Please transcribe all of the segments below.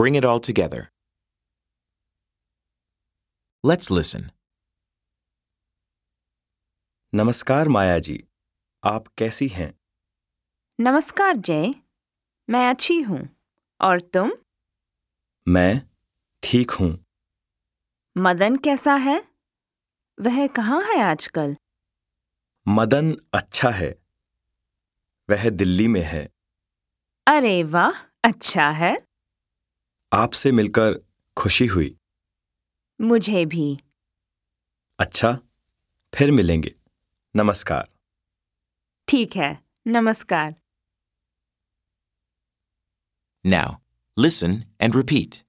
Bring it all together. Let's listen. नमस्कार माया जी आप कैसी हैं? नमस्कार जय मैं अच्छी हूँ। और तुम? मैं ठीक हूँ। मदन कैसा है? वह कहाँ है आजकल? मदन अच्छा है। वह दिल्ली में है। अरे वाह अच्छा है। आपसे मिलकर खुशी हुई। मुझे भी। अच्छा फिर मिलेंगे। नमस्कार। ठीक है नमस्कार। Now, listen and repeat.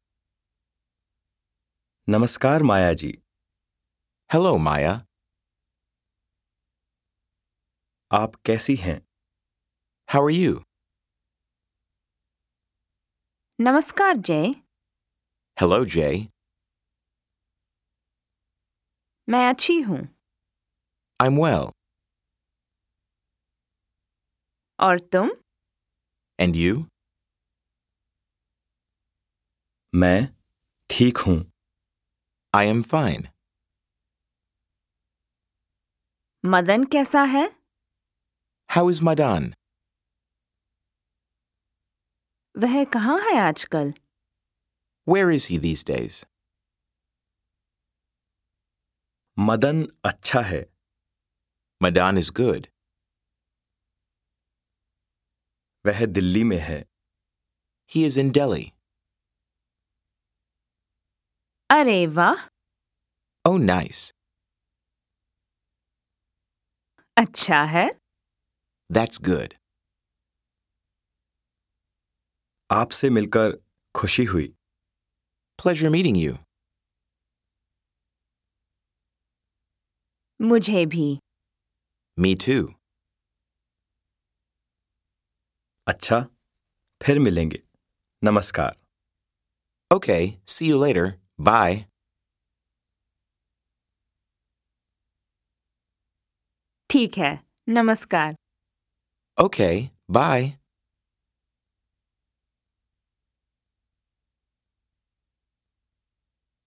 नमस्कार माया जी। Hello, Maya. आप कैसी हैं? How are you? नमस्कार जय Hello, Jay. मैं अच्छी हूँ I'm well. और तुम And you? मैं ठीक हूँ I am fine. मदन कैसा है How is Madan? वह कहाँ है आजकल Where is he these days? Madan अच्छा है Madan is good. वह दिल्ली में है He is in Delhi. अरे वाह Oh, nice. अच्छा है That's good. आपसे मिलकर खुशी हुई Pleasure meeting you. मुझे भी Me too. अच्छा फिर मिलेंगे नमस्कार Okay, see you later. Bye. ठीक है नमस्कार Okay, bye.